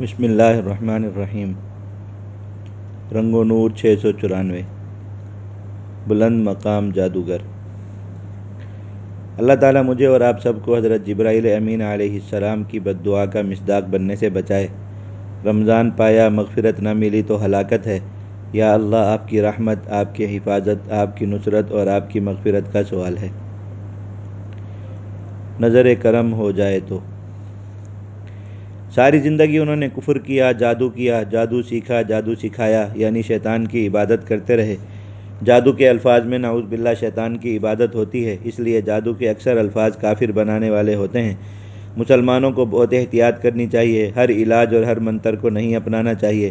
بسم اللہ الرحمن الرحیم۔ رنگ و نور چھ سو چورانوے۔ بلند مقام جادوگر۔ اللہ تعالیٰ مجھے اور آپ سب کو حضرت جبرائیل امین علیہ السلام کی بد دعا کا مصداق بننے سے بچائے۔ رمضان پایا، مغفرت نہ ملی تو ہلاکت ہے۔ یا اللہ، آپ کی رحمت، آپ کی حفاظت، آپ کی نصرت اور آپ کی مغفرت کا سوال ہے۔ نظر کرم ہو جائے تو۔ ساری زندگی انہوں نے کفر کیا، جادو کیا، جادو سیکھا، جادو سکھایا یعنی شیطان کی عبادت کرتے رہے۔ جادو کے الفاظ میں نعوذ باللہ شیطان کی عبادت ہوتی ہے، اس لیے جادو کے اکثر الفاظ کافر بنانے والے ہوتے ہیں۔ مسلمانوں کو بہت احتیاط کرنی چاہیے، ہر علاج اور ہر منتر کو نہیں اپنانا چاہیے۔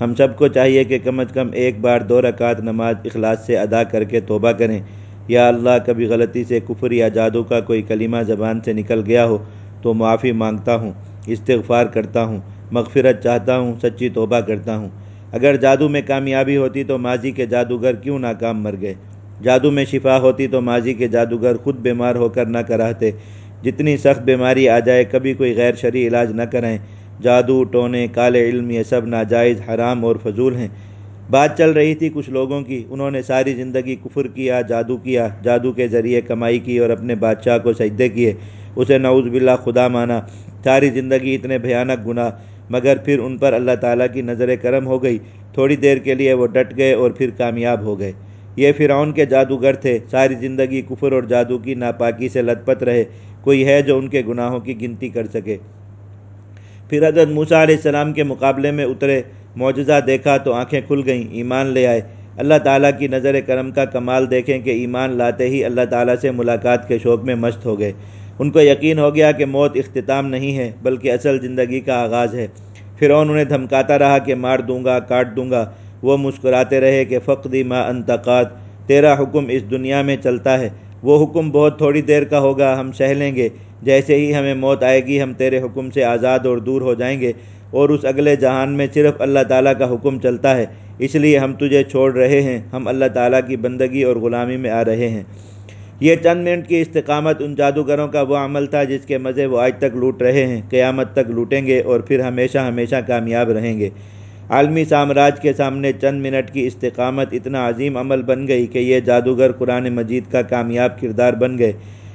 ہم سب کو چاہیے کہ کم از کم ایک بار دو رکعت نماز اخلاص سے ادا کر کے توبہ کریں۔ یا اللہ، کبھی غلطی سے کفر یا جادو کا کوئی کلمہ زبان سے نکل گیا ہو تو معافی مانگتا ہوں۔ استغفار کرتا ہوں، مغفرت چاہتا ہوں، سچی توبہ کرتا ہوں۔ اگر جادو میں کامیابی ہوتی تو ماضی کے جادوگر کیوں ناکام مر گئے؟ جادو میں شفا ہوتی تو ماضی کے جادوگر خود بیمار ہو کر نہ کراتے جتنی سخت بیماری آ جائے، کبھی کوئی غیر شرعی علاج نہ کریں۔ جادو، ٹونے، کالے علم، یہ سب ناجائز، حرام اور فضول ہیں۔ بات چل رہی تھی کچھ لوگوں کی، انہوں نے ساری زندگی کفر کیا، جادو کیا، جادو کے ذریعے کمائی کی اور اپنے بادشاہ کو سجدے کیے۔ اسے نعوذ باللہ خدا مانا۔ ساری زندگی اتنے بھیانک گناہ، مگر پھر ان پر اللہ تعالیٰ کی نظر کرم ہو گئی۔ تھوڑی دیر کے لیے وہ ڈٹ گئے اور پھر کامیاب ہو گئے۔ یہ فرعون کے جادوگر تھے۔ ساری زندگی کفر اور جادو کی ناپاکی سے لت پت رہے۔ کوئی ہے جو ان کے گناہوں کی گنتی کر سکے۔ پھر حضرت موسیٰ علیہ السلام کے مقابلے میں اترے۔ معجزہ دیکھا تو آنکھیں کھل گئیں، ایمان لے آئے۔ اللہ تعالیٰ کی نظر کرم کا کمال دیکھیں کہ ایمان لاتے ہی اللہ تعالیٰ سے ملاقات کے شوق میں مست ہو گئے۔ ان کو یقین ہو گیا کہ موت اختتام نہیں ہے، بلکہ اصل زندگی کا آغاز ہے۔ فرعون انہیں دھمکاتا رہا کہ مار دوں گا، کاٹ دوں گا۔ وہ مسکراتے رہے کہ فقدی ما انتقاد تیرا حکم اس دنیا میں چلتا ہے۔ وہ حکم بہت تھوڑی دیر کا ہوگا، ہم سہ لیں گے۔ جیسے ہی ہمیں موت آئے گی، ہم تیرے حکم سے آزاد اور دور ہو جائیں گے۔ اور اس اگلے جہان میں صرف اللہ تعالیٰ کا حکم چلتا ہے۔ اس لیے ہم تجھے چھوڑ رہے ہیں، ہم اللہ تعالیٰ کی بندگی اور غلامی میں آ رہے ہیں۔ یہ چند منٹ کی استقامت ان جادوگروں کا وہ عمل تھا جس کے مزے وہ آج تک لوٹ رہے ہیں، قیامت تک لوٹیں گے اور پھر ہمیشہ ہمیشہ کامیاب رہیں گے۔ عالمی سامراج کے سامنے چند منٹ کی استقامت اتنا عظیم عمل بن گئی کہ یہ جادوگر قرآن مجید کا کامیاب کردار بن گئے۔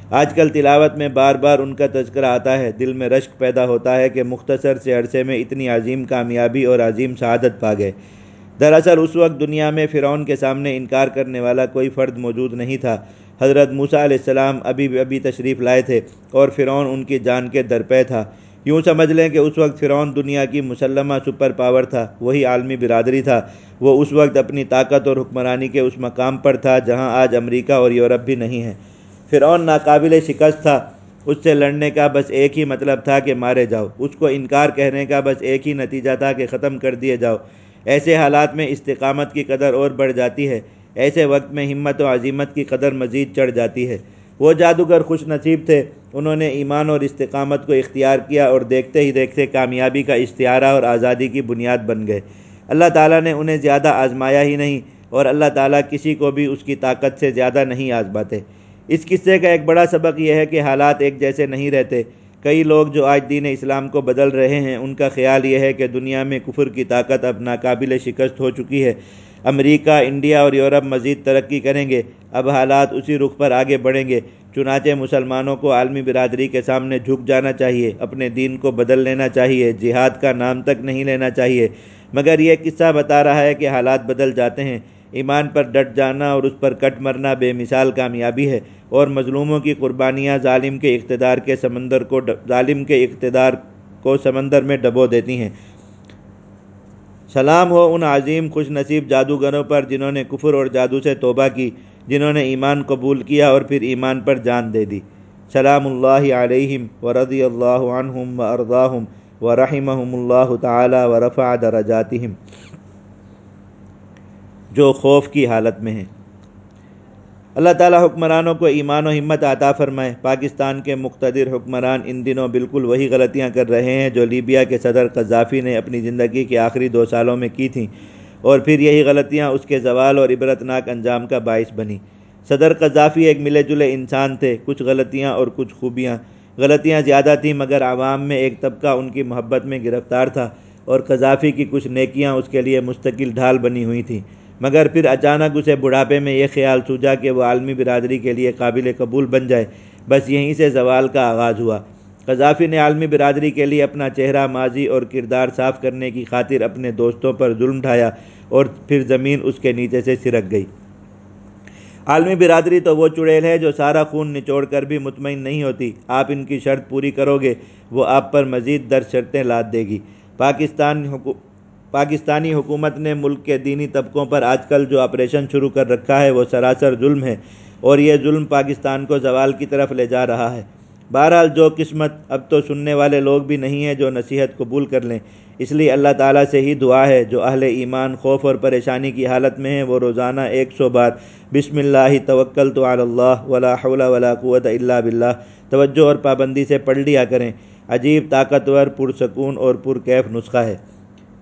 آج کل تلاوت میں بار بار ان کا تذکرہ آتا ہے۔ دل میں رشک پیدا ہوتا ہے کہ مختصر سے عرصے میں اتنی عظیم کامیابی اور عظیم شہادت پا گئے۔ دراصل اس وقت دنیا میں فرعون کے سامنے انکار کرنے والا کوئی فرد موجود نہیں تھا۔ حضرت موسیٰ علیہ السلام ابھی ابھی تشریف لائے تھے اور فرعون ان کی جان کے درپے تھا۔ یوں سمجھ لیں کہ اس وقت فرعون دنیا کی مسلمہ سپر پاور تھا، وہی عالمی برادری تھا۔ وہ اس وقت اپنی طاقت اور حکمرانی کے اس مقام پر تھا جہاں آج امریکہ اور یورپ بھی نہیں ہے فرعون ناقابل شکست تھا۔ اس سے لڑنے کا بس ایک ہی مطلب تھا کہ مارے جاؤ۔ اس کو انکار کہنے کا بس ایک ہی نتیجہ تھا کہ ختم کر دیے جاؤ۔ ایسے حالات میں استقامت کی قدر اور بڑھ جاتی ہے۔ ایسے وقت میں ہمت و عظیمت کی قدر مزید چڑھ جاتی ہے۔ وہ جادوگر خوش نصیب تھے۔ انہوں نے ایمان اور استقامت کو اختیار کیا اور دیکھتے ہی دیکھتے کامیابی کا اشتہارہ اور آزادی کی بنیاد بن گئے۔ اللہ تعالیٰ نے انہیں زیادہ آزمایا ہی نہیں اور اللہ تعالیٰ کسی کو بھی اس کی طاقت سے زیادہ نہیں آزماتے۔ اس قصے کا ایک بڑا سبق یہ ہے کہ حالات ایک جیسے نہیں رہتے۔ کئی لوگ جو آج دین اسلام کو بدل رہے ہیں، ان کا خیال یہ ہے کہ دنیا میں کفر کی طاقت اب ناقابل شکست ہو چکی ہے۔ امریکہ، انڈیا اور یورپ مزید ترقی کریں گے۔ اب حالات اسی رخ پر آگے بڑھیں گے۔ چنانچہ مسلمانوں کو عالمی برادری کے سامنے جھک جانا چاہیے۔ اپنے دین کو بدل لینا چاہیے۔ جہاد کا نام تک نہیں لینا چاہیے۔ مگر یہ قصہ بتا رہا ہے کہ حالات بدل جاتے ہیں۔ ایمان پر ڈٹ جانا اور اس پر کٹ مرنا بے مثال کامیابی ہے۔ اور مظلوموں کی قربانیاں ظالم کے اقتدار کے سمندر کو ظالم کے اقتدار کو سمندر میں ڈبو دیتی ہیں۔ سلام ہو ان عظیم خوش نصیب جادوگروں پر جنہوں نے کفر اور جادو سے توبہ کی، جنہوں نے ایمان قبول کیا اور پھر ایمان پر جان دے دی۔ سلام اللہ علیہم ورضی اللہ عنہم و ارضاہم و رحمہم اللہ تعالی و رفع درجاتہم۔ جو خوف کی حالت میں ہیں۔ اللہ تعالیٰ حکمرانوں کو ایمان و ہمت عطا فرمائے۔ پاکستان کے مقتدر حکمران ان دنوں بالکل وہی غلطیاں کر رہے ہیں جو لیبیا کے صدر قذافی نے اپنی زندگی کے آخری دو سالوں میں کی تھیں۔ اور پھر یہی غلطیاں اس کے زوال اور عبرتناک انجام کا باعث بنی۔ صدر قذافی ایک ملے جلے انسان تھے۔ کچھ غلطیاں اور کچھ خوبیاں۔ غلطیاں زیادہ تھیں مگر عوام میں ایک طبقہ ان کی محبت میں گرفتار تھا اور قذافی کی کچھ نیکیاں اس کے لیے مستقل ڈھال بنی ہوئی تھیں۔ مگر پھر اچانک اسے بڑھاپے میں یہ خیال سوجا کہ وہ عالمی برادری کے لیے قابل قبول بن جائے۔ بس یہیں سے زوال کا آغاز ہوا۔ قذافی نے عالمی برادری کے لیے اپنا چہرہ ماضی اور کردار صاف کرنے کی خاطر اپنے دوستوں پر ظلم ڈھایا اور پھر زمین اس کے نیچے سے سرک گئی۔ عالمی برادری تو وہ چڑیل ہے جو سارا خون نچوڑ کر بھی مطمئن نہیں ہوتی۔ آپ ان کی شرط پوری کرو گے، وہ آپ پر مزید در شرطیں لاد دے گی۔ پاکستان پاکستانی حکومت نے ملک کے دینی طبقوں پر آج کل جو آپریشن شروع کر رکھا ہے وہ سراسر ظلم ہے اور یہ ظلم پاکستان کو زوال کی طرف لے جا رہا ہے۔ بہرحال جو قسمت اب تو سننے والے لوگ بھی نہیں ہیں جو نصیحت قبول کر لیں۔ اس لیے اللہ تعالیٰ سے ہی دعا ہے، جو اہل ایمان خوف اور پریشانی کی حالت میں ہیں، وہ روزانہ ایک سو بار بسم اللہ توکل تو اللہ، ولا حول ولا قوت الا باللہ، توجہ اور پابندی سے پڑھ لیا کریں۔ عجیب طاقتور، پرسکون اور پرکیف نسخہ ہے۔